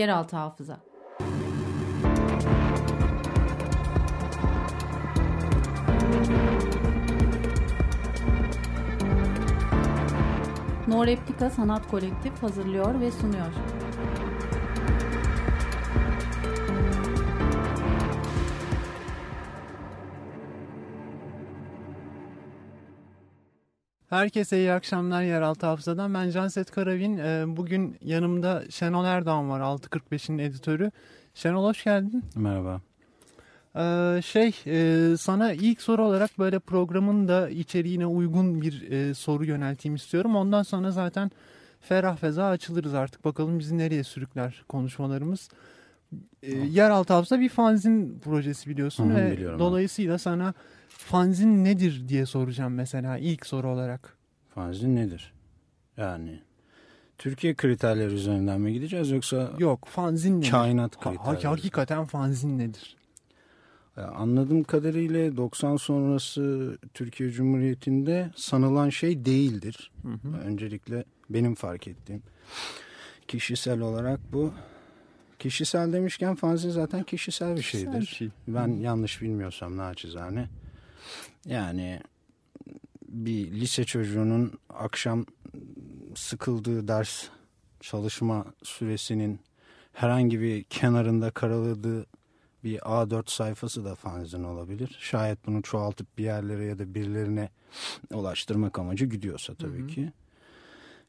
Yeraltı Hafıza No Sanat Kolektif hazırlıyor ve sunuyor. Herkese iyi akşamlar Yeraltı Hafıza'dan. Ben Canset Karavin. Ee, bugün yanımda Şenol Erdoğan var 6.45'in editörü. Şenol hoş geldin. Merhaba. Ee, şey e, sana ilk soru olarak böyle programın da içeriğine uygun bir e, soru yönelteyim istiyorum. Ondan sonra zaten ferah feza açılırız artık. Bakalım bizi nereye sürükler konuşmalarımız. E, Yeraltı Hafıza bir fanzin projesi biliyorsun Hı, ve biliyorum dolayısıyla sana fanzin nedir diye soracağım mesela ilk soru olarak. Fanzin nedir? Yani Türkiye kriterleri üzerinden mi gideceğiz yoksa Yok fanzin nedir? kainat Ha, kriterleri? hakikaten fanzin nedir? Anladığım kadarıyla 90 sonrası Türkiye Cumhuriyeti'nde sanılan şey değildir. Hı hı. Öncelikle benim fark ettiğim. Kişisel olarak bu. Kişisel demişken fanzin zaten kişisel bir Kişisel şeydir. bir şey. Ben yanlış bilmiyorsam naçizane. Yani bir lise çocuğunun akşam sıkıldığı ders çalışma süresinin herhangi bir kenarında karaladığı bir A4 sayfası da fanzin olabilir. Şayet bunu çoğaltıp bir yerlere ya da birilerine ulaştırmak amacı gidiyorsa tabii Hı hı. ki.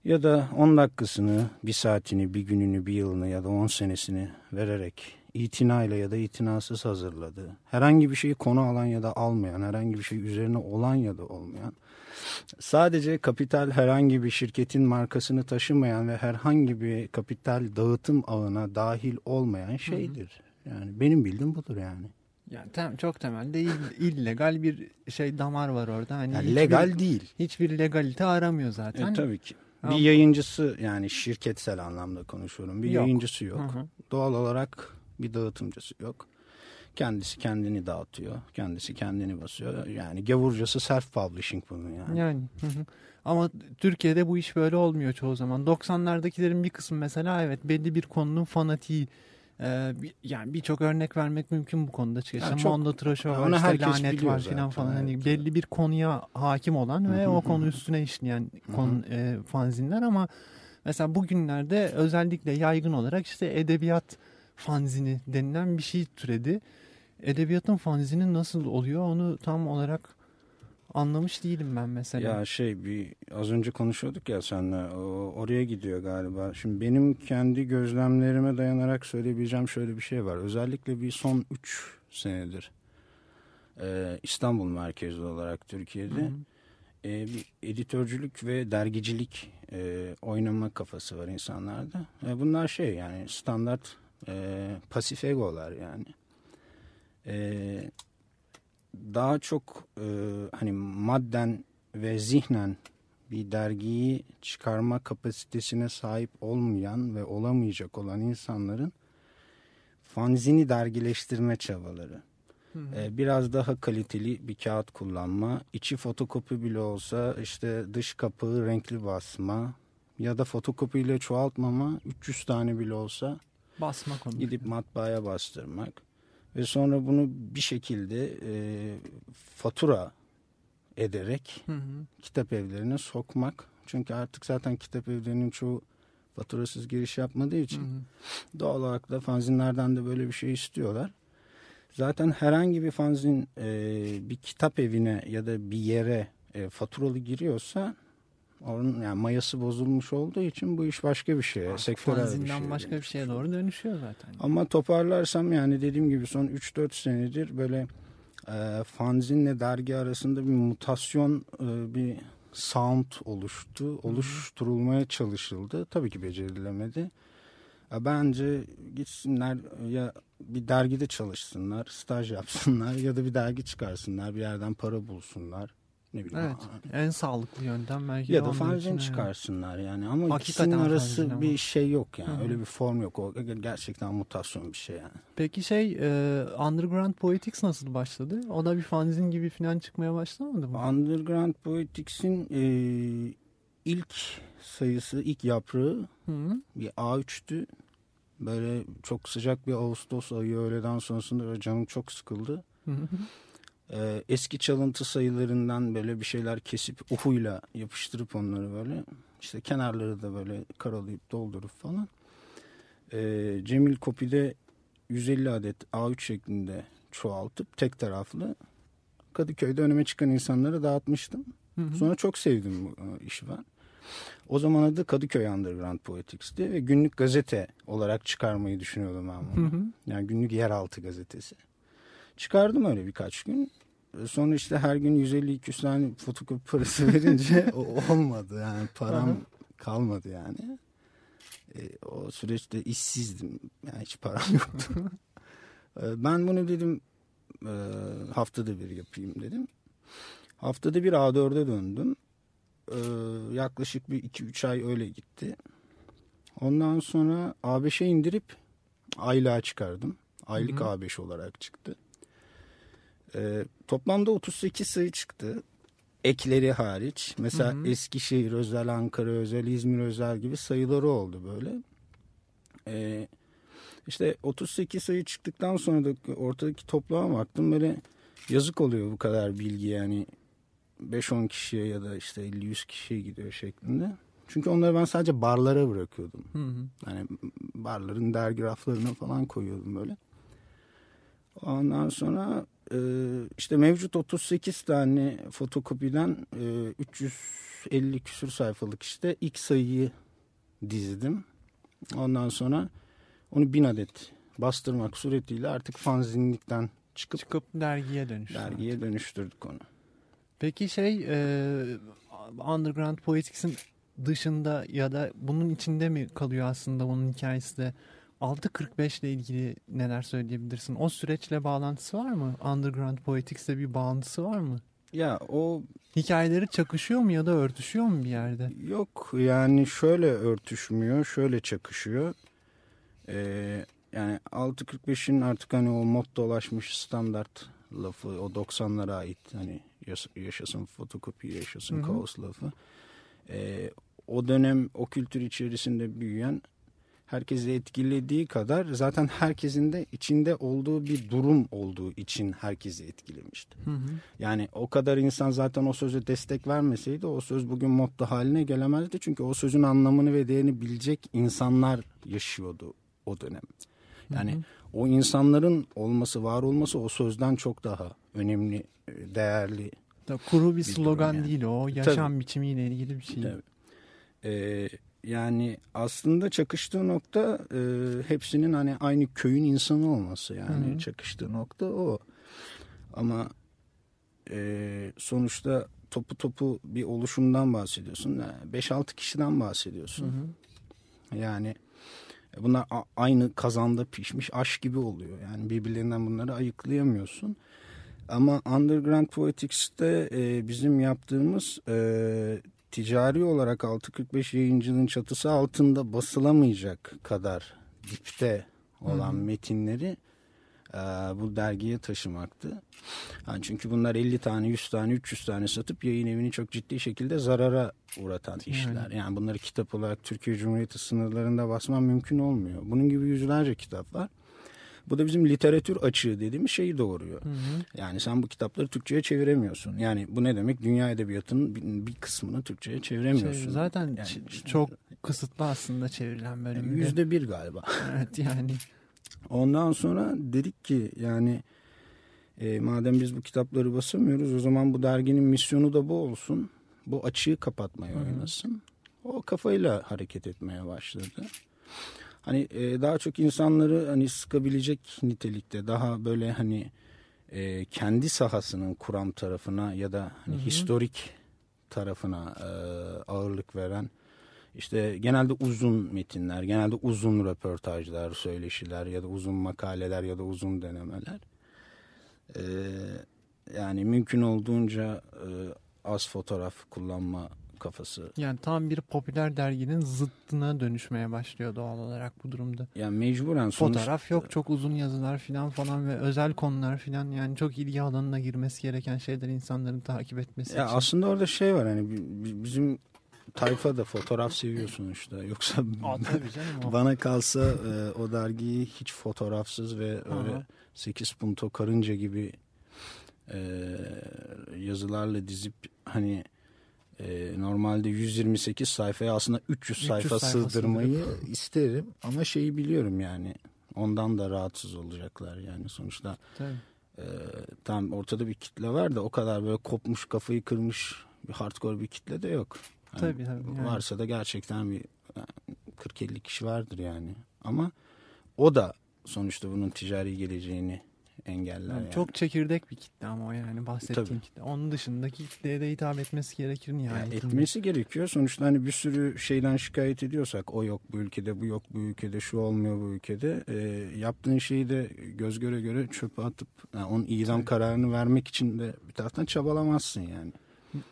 Ya da 10 dakikasını, bir saatini, bir gününü, bir yılını ya da 10 senesini vererek itinayla ya da itinasız hazırladığı, herhangi bir şeyi konu alan ya da almayan, herhangi bir şey üzerine olan ya da olmayan, sadece kapital herhangi bir şirketin markasını taşımayan ve herhangi bir kapital dağıtım ağına dahil olmayan şeydir. Yani benim bildiğim budur yani. Yani tem, çok temelde ill- illegal bir şey damar var orada. Hani yani hiçbir- legal değil. Hiçbir legalite aramıyor zaten. E, tabii ki. Bir yayıncısı yani şirketsel anlamda konuşuyorum. Bir Yok. yayıncısı yok. Hı hı. Doğal olarak bir dağıtımcısı yok. Kendisi kendini dağıtıyor. Kendisi kendini basıyor. Yani gavurcası self publishing bunun yani. Yani. hı hı. Ama Türkiye'de bu iş böyle olmuyor çoğu zaman. 90'lardakilerin bir kısmı mesela evet belli bir konunun fanatiği. Ee, yani birçok örnek vermek mümkün bu konuda. İşte Ya çok- Mondo Trasho var, işte lanet var filan falan. Hani evet. belli bir konuya hakim olan ve o konu üstüne işleyen konu, e, fanzinler ama mesela bugünlerde özellikle yaygın olarak işte edebiyat fanzini denilen bir şey türedi. Edebiyatın fanzini nasıl oluyor onu tam olarak anlamış değilim ben mesela. Ya şey bir az önce konuşuyorduk ya senle o, oraya gidiyor galiba. Şimdi benim kendi gözlemlerime dayanarak söyleyebileceğim şöyle bir şey var. Özellikle bir son 3 senedir e, İstanbul merkezli olarak Türkiye'de Hı hı. e, bir editörcülük ve dergicilik e, oynama kafası var insanlarda. E, bunlar şey yani standart e, pasif egolar yani. E, daha çok e, hani madden ve zihnen bir dergiyi çıkarma kapasitesine sahip olmayan ve olamayacak olan insanların fanzini dergileştirme çabaları. Hı hı. Ee, biraz daha kaliteli bir kağıt kullanma, içi fotokopi bile olsa işte dış kapağı renkli basma ya da fotokopiyle çoğaltmama 300 tane bile olsa Basma konu. gidip matbaaya bastırmak ve sonra bunu bir şekilde e, fatura ederek Hı hı. kitap evlerine sokmak. Çünkü artık zaten kitap evlerinin çoğu faturasız giriş yapmadığı Hı için hı. doğal olarak da fanzinlerden de böyle bir şey istiyorlar. Zaten herhangi bir fanzin e, bir kitap evine ya da bir yere e, faturalı giriyorsa onun yani mayası bozulmuş olduğu için bu iş başka bir şeye, sektörel bir şeye başka bir şeye doğru dönüşüyor zaten. Ama toparlarsam yani dediğim gibi son 3-4 senedir böyle e, fanzinle dergi arasında bir mutasyon, e, bir sound oluştu, oluşturulmaya çalışıldı. Tabii ki becerilemedi. Bence gitsinler ya bir dergide çalışsınlar, staj yapsınlar ya da bir dergi çıkarsınlar, bir yerden para bulsunlar. Ne bileyim. Evet. En sağlıklı yöntem belki Ya da evet. çıkarsınlar yani ama Hakikaten ikisinin arası ama. bir şey yok yani Hı hı. öyle bir form yok o gerçekten mutasyon bir şey yani. Peki şey e, Underground Poetics nasıl başladı? O da bir fanzin gibi falan çıkmaya başlamadı mı? Underground Poetics'in e, ilk sayısı ilk yaprağı Hı -hı. bir A3'tü Böyle çok sıcak bir Ağustos ayı öğleden sonrasında canım çok sıkıldı. Ee, eski çalıntı sayılarından böyle bir şeyler kesip uhuyla yapıştırıp onları böyle işte kenarları da böyle karalayıp doldurup falan. Ee, Cemil Kopi'de 150 adet A3 şeklinde çoğaltıp tek taraflı Kadıköy'de önüme çıkan insanlara dağıtmıştım. Sonra çok sevdim bu e, işi ben. O zaman adı Kadıköy Underground Poetics'ti ve günlük gazete olarak çıkarmayı düşünüyordum ben bunu. Yani günlük yeraltı gazetesi. Çıkardım öyle birkaç gün. E, Sonra işte her gün 150-200 tane fotokopi parası verince o olmadı yani param kalmadı yani. E, o süreçte işsizdim yani hiç param yoktu. E, ben bunu dedim e, haftada bir yapayım dedim. Haftada bir A4'e döndüm. Ee, yaklaşık bir 2-3 ay öyle gitti. Ondan sonra A5'e indirip aylığa çıkardım. Aylık Hı hı. A5 olarak çıktı. Ee, toplamda 38 sayı çıktı. Ekleri hariç. Mesela Hı hı. Eskişehir özel, Ankara özel, İzmir özel gibi sayıları oldu böyle. Ee, işte 38 sayı çıktıktan sonra da ortadaki toplama baktım böyle yazık oluyor bu kadar bilgi yani 5-10 kişiye ya da işte 50-100 kişiye gidiyor şeklinde. Çünkü onları ben sadece barlara bırakıyordum. Yani barların dergi raflarına falan koyuyordum böyle. Ondan sonra e, işte mevcut 38 tane fotokopiden e, 350 küsur sayfalık işte ilk sayıyı dizdim. Ondan sonra onu bin adet bastırmak suretiyle artık fanzinlikten çıkıp Çıkıp dergiye dönüştü. dergiye dönüştürdük onu. Peki şey e, Underground Poetics'in dışında ya da bunun içinde mi kalıyor aslında onun hikayesi de 6.45 ile ilgili neler söyleyebilirsin? O süreçle bağlantısı var mı? Underground Poetics'le bir bağlantısı var mı? Ya o Hikayeleri çakışıyor mu ya da örtüşüyor mu bir yerde? Yok yani şöyle örtüşmüyor, şöyle çakışıyor. Ee, yani 6.45'in artık hani o mod dolaşmış standart lafı o 90'lara ait hani yaşasın fotokopi yaşasın Hı hı. kaos lafı. Ee, o dönem o kültür içerisinde büyüyen herkesi etkilediği kadar zaten herkesin de içinde olduğu bir durum olduğu için herkesi etkilemişti. Yani o kadar insan zaten o söze destek vermeseydi o söz bugün motto haline gelemezdi. Çünkü o sözün anlamını ve değerini bilecek insanlar yaşıyordu o dönem. Yani o insanların olması, var olması o sözden çok daha önemli, e, değerli. Da kuru bir Bir slogan yani. değil o. Yaşam biçimiyle ilgili bir şey. Tabii. Ee, yani aslında çakıştığı nokta e, hepsinin hani aynı köyün insanı olması yani Hı hı. çakıştığı nokta o. Ama e, sonuçta topu topu bir oluşumdan bahsediyorsun. Yani 5-6 kişiden bahsediyorsun. Hı hı. Yani bunlar a- aynı kazanda pişmiş aş gibi oluyor. Yani birbirlerinden bunları ayıklayamıyorsun. Ama Underground Poetics'te e, bizim yaptığımız e, ticari olarak 645 yayıncılığın çatısı altında basılamayacak kadar dipte olan Hı hı. metinleri e, bu dergiye taşımaktı. Yani çünkü bunlar 50 tane, 100 tane, 300 tane satıp yayın evini çok ciddi şekilde zarara uğratan işler. Yani bunları kitap olarak Türkiye Cumhuriyeti sınırlarında basman mümkün olmuyor. Bunun gibi yüzlerce kitap var. Bu da bizim literatür açığı dediğimiz şeyi doğuruyor. Hı hı. Yani sen bu kitapları Türkçe'ye çeviremiyorsun. Yani bu ne demek? Dünya edebiyatının bir, kısmını Türkçe'ye çeviremiyorsun. Şey, zaten Yani işte- çok kısıtlı aslında çevrilen bölümde. Yüzde bir galiba. Evet yani. Ondan sonra dedik ki yani e, madem biz bu kitapları basamıyoruz o zaman bu derginin misyonu da bu olsun. Bu açığı kapatmaya oynasın. O kafayla hareket etmeye başladı. Hani e, daha çok insanları hani sıkabilecek nitelikte daha böyle hani e, kendi sahasının kuram tarafına ya da hani Hı hı. historik tarafına e, ağırlık veren işte genelde uzun metinler, genelde uzun röportajlar, söyleşiler ya da uzun makaleler ya da uzun denemeler. Ee, yani mümkün olduğunca e, az fotoğraf kullanma kafası. Yani tam bir popüler derginin zıttına dönüşmeye başlıyor doğal olarak bu durumda. Yani mecburen sonuçta... Fotoğraf yok çok uzun yazılar falan falan ve özel konular falan yani çok ilgi alanına girmesi gereken şeyler insanların takip etmesi Ya için. aslında orada şey var hani bi- bi- bizim tayfa da fotoğraf seviyor sonuçta. Yoksa Aa, canım bana kalsa e, o dergiyi hiç fotoğrafsız ve öyle Aha. 8 punto karınca gibi e, yazılarla dizip hani e, normalde 128 sayfaya aslında 300 sayfa 300 sayfa sığdırmayı isterim ama şeyi biliyorum yani ondan da rahatsız olacaklar yani sonuçta Tabii. e, tam ortada bir kitle var da o kadar böyle kopmuş kafayı kırmış bir hardcore bir kitle de yok. Yani Tabii, tabii, yani. Varsa da gerçekten bir yani 40-50 kişi vardır yani. Ama o da sonuçta bunun ticari geleceğini engeller. Yani yani. Çok çekirdek bir kitle ama o yani bahsettiğim Tabii. kitle. Onun dışındaki kitleye de hitap etmesi gerekir Yani nihayetinde. etmesi gerekiyor. Sonuçta hani bir sürü şeyden şikayet ediyorsak o yok bu ülkede, bu yok bu ülkede, şu olmuyor bu ülkede. E, yaptığın şeyi de göz göre göre çöpe atıp yani onun idam Tabii. kararını vermek için de bir taraftan çabalamazsın yani.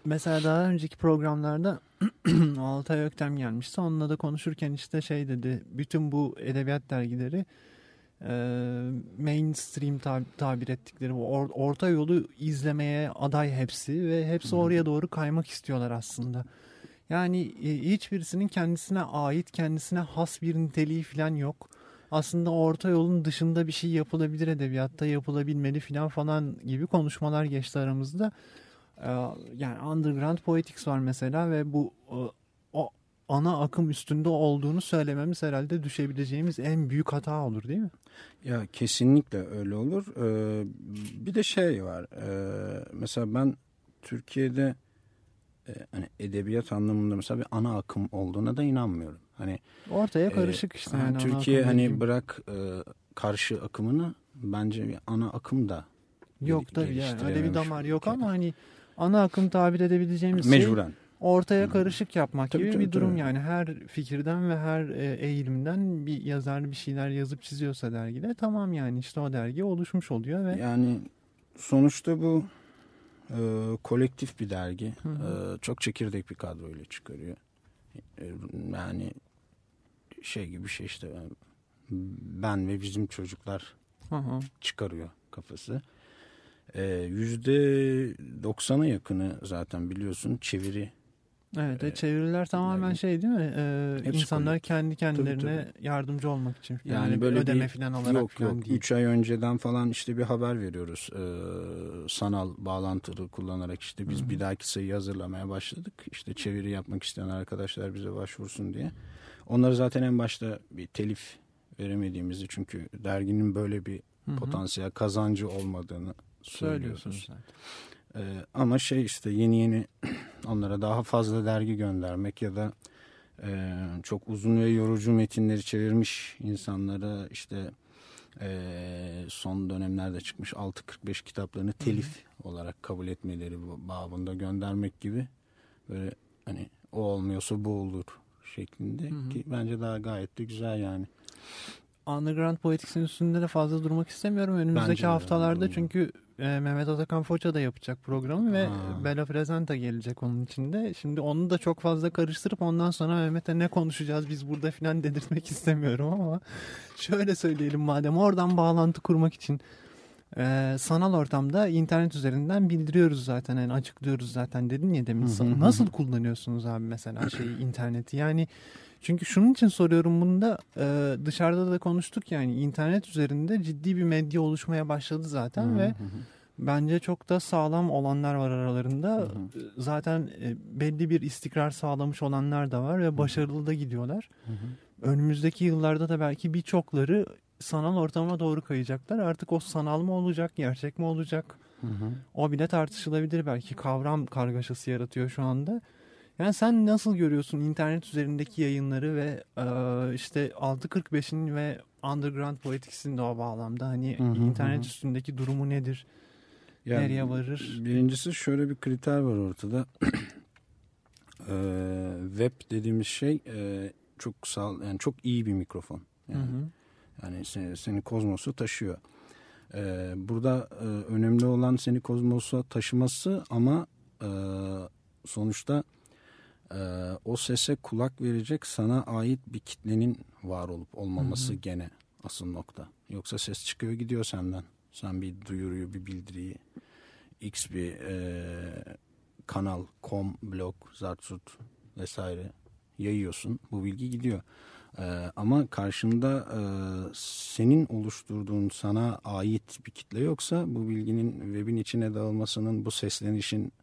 Mesela daha önceki programlarda Altay Öktem gelmişti. Onunla da konuşurken işte şey dedi. Bütün bu edebiyat dergileri mainstream tab- tabir ettikleri bu or- orta yolu izlemeye aday hepsi ve hepsi oraya doğru kaymak istiyorlar aslında. Yani e, hiçbirisinin kendisine ait, kendisine has bir niteliği falan yok. Aslında orta yolun dışında bir şey yapılabilir edebiyatta, yapılabilmeli falan falan gibi konuşmalar geçti aramızda. Yani underground poetics var mesela ve bu ana akım üstünde olduğunu söylememiz herhalde düşebileceğimiz en büyük hata olur değil mi? Ya kesinlikle öyle olur. Ee, bir de şey var. Ee, mesela ben Türkiye'de e, hani edebiyat anlamında mesela bir ana akım olduğuna da inanmıyorum. Hani Ortaya e, karışık işte. ha, yani Türkiye hani dediğim. bırak e, karşı akımını bence bir ana akım da yok tabii yani öyle bir damar yok ama hani ana akım tabir edebileceğimiz şey mecburen. Ortaya karışık yapmak Tabii, gibi tabii, bir durum tabii. yani her fikirden ve her e, eğilimden bir yazar bir şeyler yazıp çiziyorsa dergide tamam yani işte o dergi oluşmuş oluyor ve Yani sonuçta bu e, kolektif bir dergi. Hı hı. E, çok çekirdek bir kadroyla çıkarıyor. E, yani şey gibi bir şey işte yani ben ve bizim çocuklar Hı hı. çıkarıyor kafası. E, Yüzde 90'a yakını zaten biliyorsun çeviri. Evet, ve Ee, çeviriler tamamen yani- şey değil mi? Ee, insanlar kendi kendilerine Tabii, yardımcı olmak için. Yani, Yani böyle ödeme bir- falan olarak Yok falan yok değil. 3 ay önceden falan işte bir haber veriyoruz. E, sanal bağlantılı kullanarak işte biz Hı hı. bir dahaki sayıyı hazırlamaya başladık. İşte çeviri yapmak isteyen arkadaşlar bize başvursun diye. Onları zaten en başta bir telif veremediğimizi çünkü derginin böyle bir Hı hı. potansiyel kazancı olmadığını söylüyoruz. Söylüyorsunuz zaten. Ee, ama şey işte yeni yeni onlara daha fazla dergi göndermek ya da e, çok uzun ve yorucu metinleri çevirmiş insanlara işte e, son dönemlerde çıkmış 6.45 kitaplarını telif olarak kabul etmeleri babında göndermek gibi böyle hani o olmuyorsa bu olur şeklinde Hı hı. ki bence daha gayet de güzel yani. Underground Poetics'in üstünde de fazla durmak istemiyorum. Önümüzdeki Bence haftalarda çünkü e, Mehmet Atakan Foça da yapacak programı ve Ha. Bella Presenta gelecek onun içinde. Şimdi onu da çok fazla karıştırıp ondan sonra Mehmet'e ne konuşacağız biz burada filan dedirtmek istemiyorum ama şöyle söyleyelim madem oradan bağlantı kurmak için e, sanal ortamda internet üzerinden bildiriyoruz zaten yani açıklıyoruz zaten dedin ya demin. Hı hı. Nasıl kullanıyorsunuz abi mesela şeyi interneti yani çünkü şunun için soruyorum bunu da e, dışarıda da konuştuk yani internet üzerinde ciddi bir medya oluşmaya başladı zaten ve Hı hı hı. bence çok da sağlam olanlar var aralarında. Hı hı. E, Zaten e, belli bir istikrar sağlamış olanlar da var ve başarılı da gidiyorlar. Hı hı. Önümüzdeki yıllarda da belki birçokları sanal ortama doğru kayacaklar. Artık o sanal mı olacak, gerçek mi olacak? Hı hı. O bile tartışılabilir belki. Kavram kargaşası yaratıyor şu anda. Yani sen nasıl görüyorsun internet üzerindeki yayınları ve e, işte 645'in ve Underground Poetics'in de o bağlamda hani hı hı internet hı. üstündeki durumu nedir? Yani Nereye varır? Birincisi şöyle bir kriter var ortada. Ee, web dediğimiz şey e, çok sağ, yani çok iyi bir mikrofon. Yani, Hı hı. Yani seni, seni kozmosu taşıyor. Ee, burada e, önemli olan seni kozmosa taşıması ama e, sonuçta e, o sese kulak verecek sana ait bir kitlenin var olup olmaması Hı hı. gene asıl nokta. Yoksa ses çıkıyor gidiyor senden. Sen bir duyuruyu, bir bildiriyi, x bir e, kanal, com, blog, zartsut vesaire yayıyorsun. Bu bilgi gidiyor. Ee, ama karşında e, senin oluşturduğun sana ait bir kitle yoksa bu bilginin webin içine dağılmasının bu seslenişin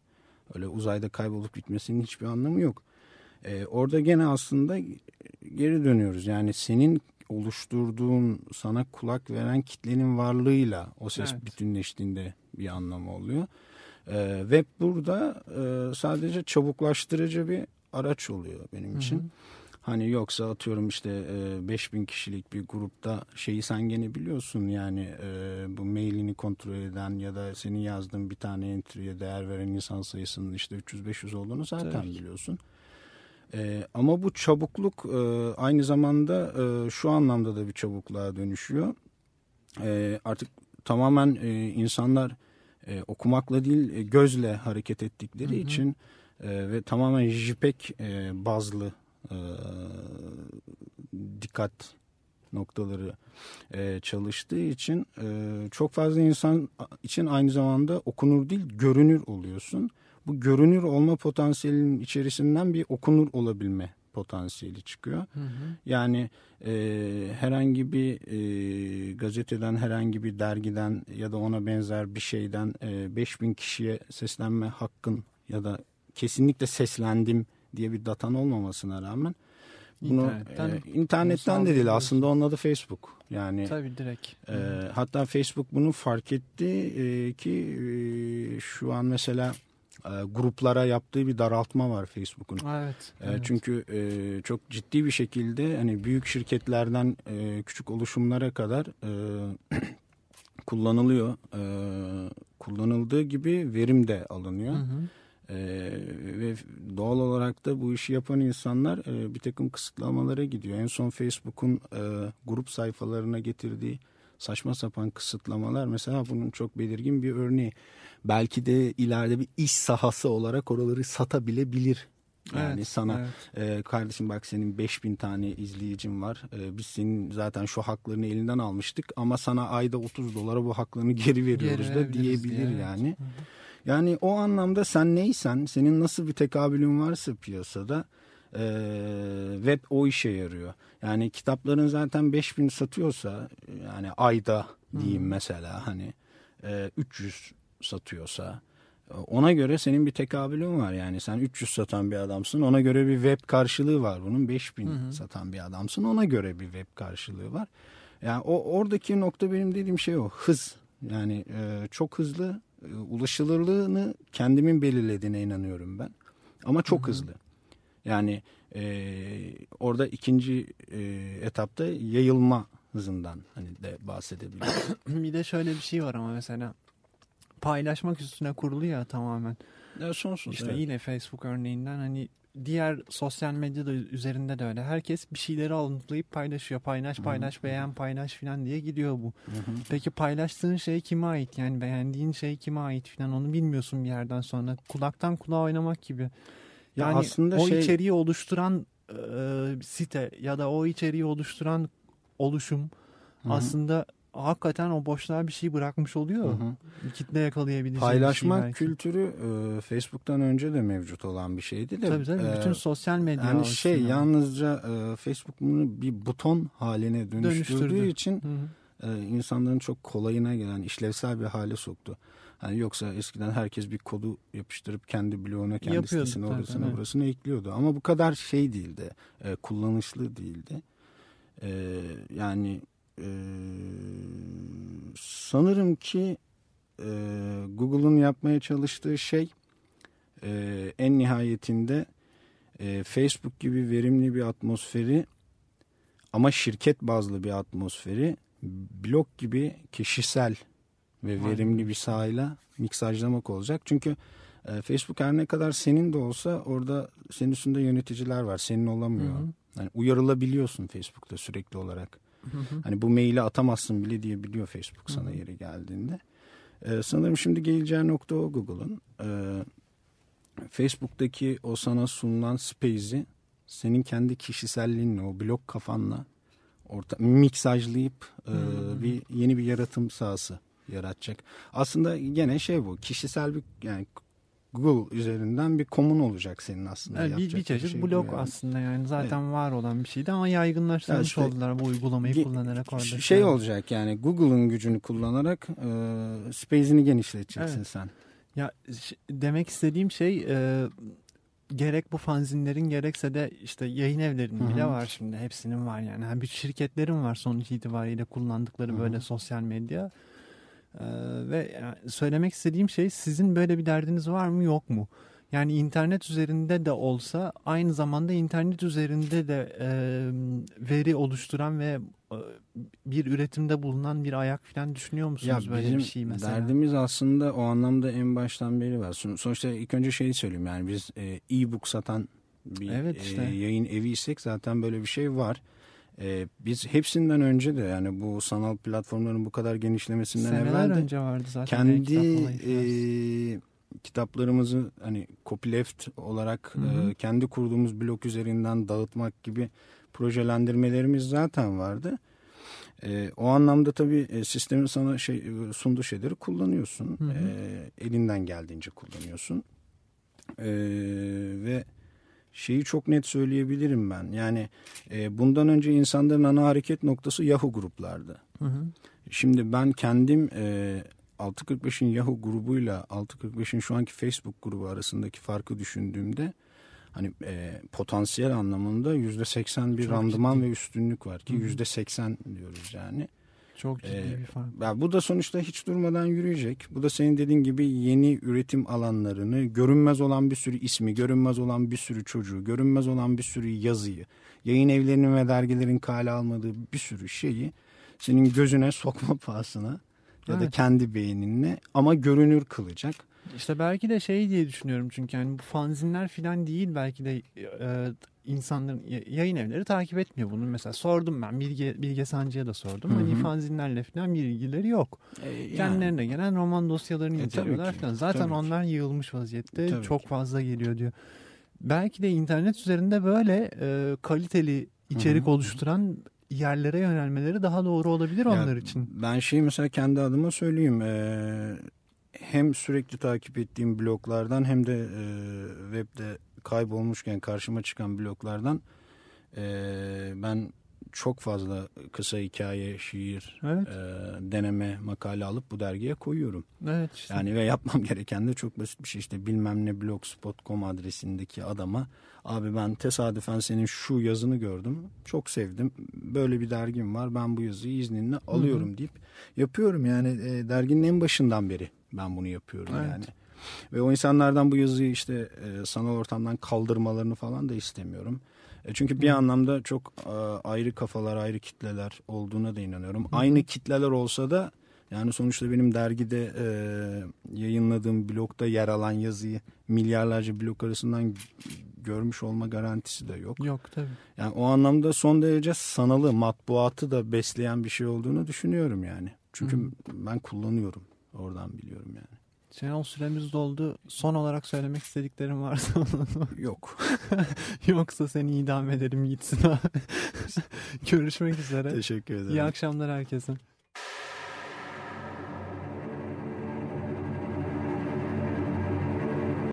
öyle uzayda kaybolup gitmesinin hiçbir anlamı yok. Ee, orada gene aslında geri dönüyoruz. Yani senin oluşturduğun sana kulak veren kitlenin varlığıyla o ses evet. bütünleştiğinde bir anlamı oluyor. Ee, web burada e, sadece çabuklaştırıcı bir araç oluyor benim için. Hı hı. Hani yoksa atıyorum işte e, 5000 kişilik bir grupta şeyi sen gene biliyorsun yani e, bu mailini kontrol eden ya da senin yazdığın bir tane entry'ye değer veren insan sayısının işte 300-500 olduğunu zaten Tabii. biliyorsun. E, ama bu çabukluk e, aynı zamanda e, şu anlamda da bir çabukluğa dönüşüyor. E, artık tamamen e, insanlar e, okumakla değil e, gözle hareket ettikleri hı hı. için e, ve tamamen JPEG e, bazlı e, dikkat noktaları e, çalıştığı için e, çok fazla insan için aynı zamanda okunur değil görünür oluyorsun. Bu görünür olma potansiyelinin içerisinden bir okunur olabilme potansiyeli çıkıyor. Hı hı. Yani e, herhangi bir e, gazeteden, herhangi bir dergiden ya da ona benzer bir şeyden e, 5000 kişiye seslenme hakkın ya da kesinlikle seslendim diye bir datan olmamasına rağmen bunu internetten, e, internetten de değil aslında onun adı Facebook. Yani Tabii direkt. E, hatta Facebook bunu fark etti e, ki e, şu an mesela e, gruplara yaptığı bir daraltma var Facebook'un. Evet, e, evet. Çünkü e, çok ciddi bir şekilde hani büyük şirketlerden e, küçük oluşumlara kadar e, kullanılıyor. E, kullanıldığı gibi verim de alınıyor. Hı hı. Ee, ve doğal olarak da bu işi yapan insanlar e, bir takım kısıtlamalara gidiyor. En son Facebook'un e, grup sayfalarına getirdiği saçma sapan kısıtlamalar mesela bunun çok belirgin bir örneği. Belki de ileride bir iş sahası olarak oraları satabilebilir. Yani evet, sana evet. E, kardeşim bak senin 5000 tane izleyicin var. E, biz senin zaten şu haklarını elinden almıştık ama sana ayda 30 dolara bu haklarını geri veriyoruz geri da diyebilir diye, yani. Evet. Yani o anlamda sen neysen, senin nasıl bir tekabülün varsa piyasada e, web o işe yarıyor. Yani kitapların zaten 5000 satıyorsa yani ayda diyeyim hmm. mesela hani e, 300 satıyorsa ona göre senin bir tekabülün var. Yani sen 300 satan bir adamsın ona göre bir web karşılığı var. Bunun 5000 hı satan bir adamsın ona göre bir web karşılığı var. Yani o oradaki nokta benim dediğim şey o hız. Yani e, çok hızlı e, ulaşılırlığını kendimin belirlediğine inanıyorum ben. Ama çok Hı-hı. hızlı. Yani e, orada ikinci e, etapta yayılma hızından hani de bahsedebiliriz. bir de şöyle bir şey var ama mesela paylaşmak üstüne kurulu ya tamamen. Sonsuz. İşte evet. yine Facebook örneğinden hani diğer sosyal medyada üzerinde de öyle. Herkes bir şeyleri alıntılayıp paylaşıyor. Paylaş paylaş Hı-hı. beğen paylaş falan diye gidiyor bu. Hı-hı. Peki paylaştığın şey kime ait? Yani beğendiğin şey kime ait falan onu bilmiyorsun bir yerden sonra. Kulaktan kulağa oynamak gibi. Yani ya aslında o şey... içeriği oluşturan e, site ya da o içeriği oluşturan oluşum Hı-hı. aslında hakikaten o boşluğa bir şey bırakmış oluyor. Hı hı. Kitle yakalayabileceği Paylaşmak şey kültürü e, Facebook'tan önce de mevcut olan bir şeydi de. Tabii tabii e, bütün sosyal medya. Yani şey aslında. yalnızca e, Facebook bunu bir buton haline dönüştürdüğü Dönüştürdü. için hı hı. E, insanların çok kolayına gelen işlevsel bir hale soktu. Yani yoksa eskiden herkes bir kodu yapıştırıp kendi bloğuna, kendi Yapıyordu, sitesine, orasına, tabii, burasına ekliyordu. Ama bu kadar şey değildi, e, kullanışlı değildi. E, yani e, sanırım ki e, Google'un yapmaya çalıştığı şey e, en nihayetinde e, Facebook gibi verimli bir atmosferi ama şirket bazlı bir atmosferi blog gibi kişisel ve verimli bir sahayla miksajlamak olacak. Çünkü e, Facebook her ne kadar senin de olsa orada senin üstünde yöneticiler var. Senin olamıyor. Hı hı. Yani uyarılabiliyorsun Facebook'ta sürekli olarak. Hani bu maili atamazsın bile diyebiliyor Facebook sana yeri geldiğinde. Ee, sanırım şimdi geleceği nokta o Google'ın. Ee, Facebook'taki o sana sunulan space'i senin kendi kişiselliğinle, o blok kafanla orta, miksajlayıp e, bir yeni bir yaratım sahası yaratacak. Aslında gene şey bu kişisel bir yani Google üzerinden bir komun olacak senin aslında. Evet, bir, bir çeşit şey blog yani. aslında yani zaten evet. var olan bir şeydi ama yaygınlaştırmış işte, oldular bu uygulamayı kullanarak orada. Şey yani. olacak yani Google'ın gücünü kullanarak e, space'ini genişleteceksin evet. sen. Ya demek istediğim şey e, gerek bu fanzinlerin gerekse de işte yayın evlerinin Hı -hı. bile var şimdi. Hepsinin var yani. yani bir şirketlerin var sonuç itibariyle kullandıkları Hı -hı. böyle sosyal medya. Ee, ve yani söylemek istediğim şey sizin böyle bir derdiniz var mı yok mu? Yani internet üzerinde de olsa aynı zamanda internet üzerinde de e, veri oluşturan ve e, bir üretimde bulunan bir ayak falan düşünüyor musunuz ya böyle bir şey mesela? Derdimiz aslında o anlamda en baştan beri var. Sonuçta ilk önce şeyi söyleyeyim yani biz e, e-book satan bir evet işte. e, yayın eviysek zaten böyle bir şey var. E, biz hepsinden önce de yani bu sanal platformların bu kadar genişlemesinden Seneler evvel de önce vardı zaten kendi e, kitaplarımızı hani copyleft olarak hı hı. E, kendi kurduğumuz blok üzerinden dağıtmak gibi projelendirmelerimiz zaten vardı. E, o anlamda tabii e, sistemin sana şey e, sunduğu şeyleri kullanıyorsun. Hı hı. E, elinden geldiğince kullanıyorsun. E, ve şeyi çok net söyleyebilirim ben. Yani e, bundan önce insanların ana hareket noktası Yahoo gruplardı. Hı hı. Şimdi ben kendim e, 645'in Yahoo grubuyla 645'in şu anki Facebook grubu arasındaki farkı düşündüğümde hani e, potansiyel anlamında yüzde seksen bir randıman ciddi. ve üstünlük var ki yüzde seksen diyoruz yani. Çok ciddi ee, bir fark. Ya bu da sonuçta hiç durmadan yürüyecek. Bu da senin dediğin gibi yeni üretim alanlarını, görünmez olan bir sürü ismi, görünmez olan bir sürü çocuğu, görünmez olan bir sürü yazıyı, yayın evlerinin ve dergilerin kale almadığı bir sürü şeyi senin gözüne sokma pahasına ya evet. da kendi beyninle ama görünür kılacak. İşte belki de şey diye düşünüyorum çünkü yani bu fanzinler falan değil belki de e, insanların yayın evleri takip etmiyor bunu. Mesela sordum ben Bilge, Bilge Sancı'ya da sordum. Hı -hı. Hani fanzinlerle falan bir ilgileri yok. E, yani. Kendilerine gelen roman dosyalarını e, inceliyorlar falan. Zaten onlar yığılmış vaziyette tabii çok ki. fazla geliyor diyor. Belki de internet üzerinde böyle e, kaliteli içerik Hı -hı. oluşturan yerlere yönelmeleri daha doğru olabilir onlar ya, için. Ben şeyi mesela kendi adıma söyleyeyim. Ee, hem sürekli takip ettiğim bloglardan hem de e, webde kaybolmuşken karşıma çıkan bloglardan e, ben çok fazla kısa hikaye, şiir, evet. e, deneme, makale alıp bu dergiye koyuyorum. Evet işte. Yani ve yapmam gereken de çok basit bir şey işte bilmem ne blogspot.com adresindeki adama abi ben tesadüfen senin şu yazını gördüm. Çok sevdim. Böyle bir dergim var. Ben bu yazıyı izninle alıyorum Hı -hı. deyip yapıyorum yani e, derginin en başından beri ben bunu yapıyorum evet. yani. Ve o insanlardan bu yazıyı işte e, sanal ortamdan kaldırmalarını falan da istemiyorum. E, çünkü bir Hı. anlamda çok e, ayrı kafalar, ayrı kitleler olduğuna da inanıyorum. Hı. Aynı kitleler olsa da yani sonuçta benim dergide e, yayınladığım blogda yer alan yazıyı milyarlarca blok arasından görmüş olma garantisi de yok. Yok tabii. Yani o anlamda son derece sanalı matbuatı da besleyen bir şey olduğunu düşünüyorum yani. Çünkü Hı. ben kullanıyorum. Oradan biliyorum yani. Şenol süremiz doldu. Son olarak söylemek istediklerim varsa Yok. Yoksa seni idam ederim gitsin Görüşmek üzere. Teşekkür ederim. İyi akşamlar herkese.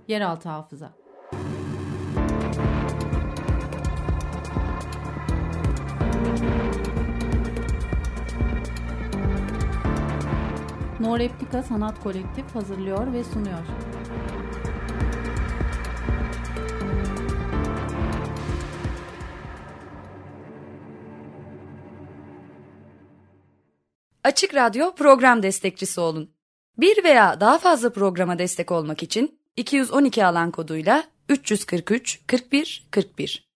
Yeraltı hafıza. No Replika Sanat Kolektif hazırlıyor ve sunuyor. Açık Radyo program destekçisi olun. Bir veya daha fazla programa destek olmak için 212 alan koduyla 343 41 41